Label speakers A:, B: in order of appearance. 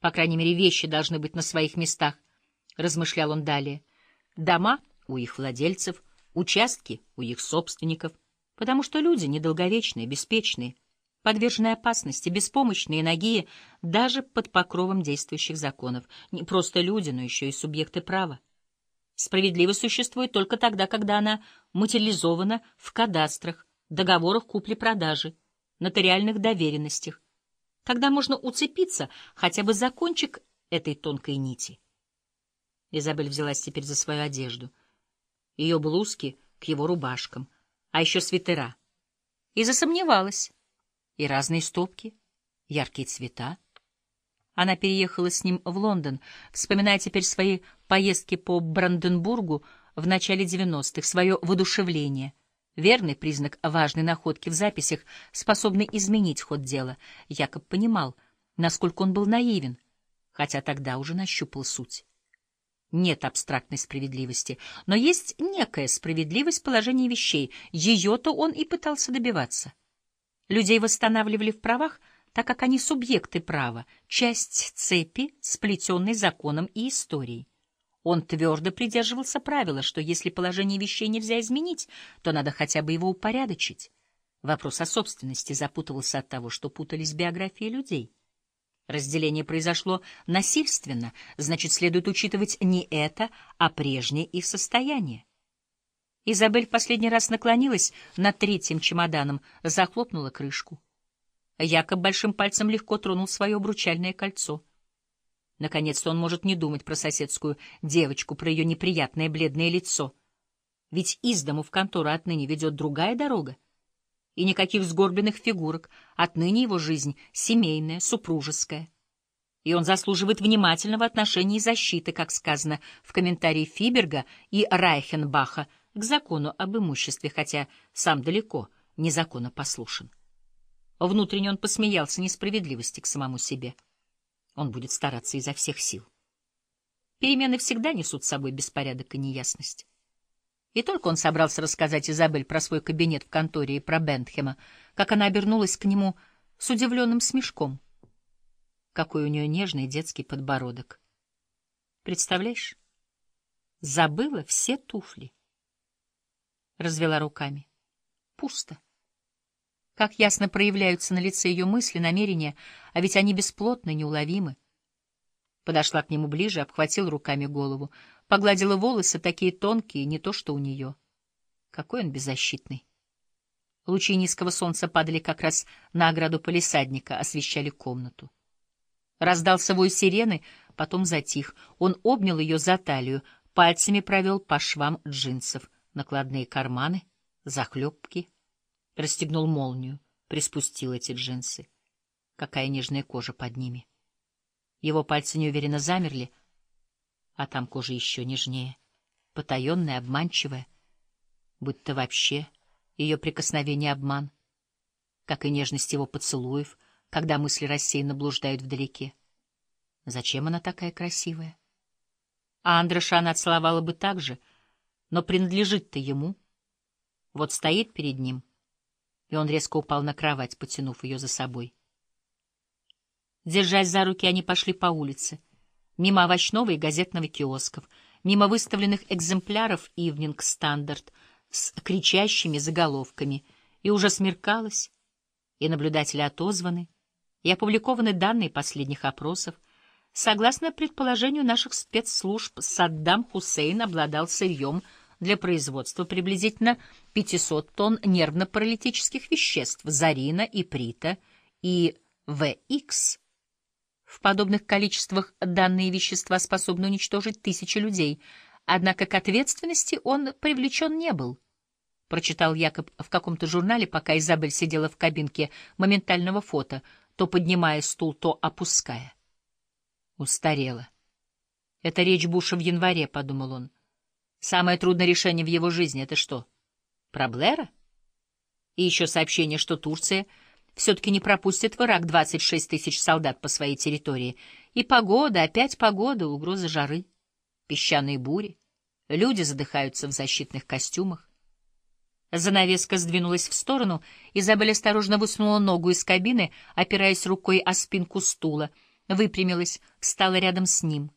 A: По крайней мере, вещи должны быть на своих местах, — размышлял он далее. Дома у их владельцев, участки у их собственников, потому что люди недолговечные, беспечные, подверженные опасности, беспомощные, ноги даже под покровом действующих законов. Не просто люди, но еще и субъекты права. Справедливость существует только тогда, когда она материализована в кадастрах, договорах купли-продажи, нотариальных доверенностях, когда можно уцепиться хотя бы за кончик этой тонкой нити. Изабель взялась теперь за свою одежду, ее блузки к его рубашкам, а еще свитера, и засомневалась. И разные стопки, яркие цвета. Она переехала с ним в Лондон, вспоминая теперь свои поездки по Бранденбургу в начале 90-х, свое воодушевление — Верный признак важной находки в записях, способный изменить ход дела. Якоб понимал, насколько он был наивен, хотя тогда уже нащупал суть. Нет абстрактной справедливости, но есть некая справедливость положения вещей. Ее-то он и пытался добиваться. Людей восстанавливали в правах, так как они субъекты права, часть цепи, сплетенной законом и историей. Он твердо придерживался правила, что если положение вещей нельзя изменить, то надо хотя бы его упорядочить. Вопрос о собственности запутывался от того, что путались биографии людей. Разделение произошло насильственно, значит, следует учитывать не это, а прежнее их состояние. Изабель в последний раз наклонилась над третьим чемоданом, захлопнула крышку. Якоб большим пальцем легко тронул свое обручальное кольцо — Наконец-то он может не думать про соседскую девочку, про ее неприятное бледное лицо. Ведь из дому в контору отныне ведет другая дорога. И никаких сгорбленных фигурок. Отныне его жизнь семейная, супружеская. И он заслуживает внимательного отношения и защиты, как сказано в комментарии Фиберга и Райхенбаха к закону об имуществе, хотя сам далеко не законопослушен. Внутренне он посмеялся несправедливости к самому себе. Он будет стараться изо всех сил. Перемены всегда несут с собой беспорядок и неясность. И только он собрался рассказать Изабель про свой кабинет в конторе и про Бентхема, как она обернулась к нему с удивленным смешком. Какой у нее нежный детский подбородок. Представляешь? Забыла все туфли. Развела руками. Пусто. Как ясно проявляются на лице ее мысли, намерения, а ведь они бесплотны, неуловимы. Подошла к нему ближе, обхватила руками голову, погладила волосы, такие тонкие, не то что у нее. Какой он беззащитный. Лучи низкого солнца падали как раз на ограду полисадника, освещали комнату. Раздался вой сирены, потом затих. Он обнял ее за талию, пальцами провел по швам джинсов, накладные карманы, захлебки — расстегнул молнию, приспустил эти джинсы. Какая нежная кожа под ними. Его пальцы неуверенно замерли, а там кожа еще нежнее, потаенная, обманчивая, будто вообще ее прикосновение — обман, как и нежность его поцелуев, когда мысли рассеянно блуждают вдалеке. Зачем она такая красивая? А Андреша она целовала бы так же, но принадлежит-то ему. Вот стоит перед ним — и он резко упал на кровать, потянув ее за собой. Держась за руки, они пошли по улице, мимо овощного и газетного киосков, мимо выставленных экземпляров «Ивнинг Стандарт» с кричащими заголовками, и уже смеркалось, и наблюдатели отозваны, и опубликованы данные последних опросов. Согласно предположению наших спецслужб, Саддам Хусейн обладал сырьем — для производства приблизительно 500 тонн нервно-паралитических веществ зарина, иприта и ВХ. В подобных количествах данные вещества способны уничтожить тысячи людей, однако к ответственности он привлечен не был. Прочитал Якоб в каком-то журнале, пока Изабель сидела в кабинке моментального фото, то поднимая стул, то опуская. Устарела. Это речь Буша в январе, — подумал он. Самое трудное решение в его жизни — это что? Про Блэра? И еще сообщение, что Турция все-таки не пропустит в Ирак 26 тысяч солдат по своей территории. И погода, опять погода, угроза жары, песчаные бури. Люди задыхаются в защитных костюмах. Занавеска сдвинулась в сторону, Изабель осторожно высунула ногу из кабины, опираясь рукой о спинку стула. выпрямилась, встала рядом с ним.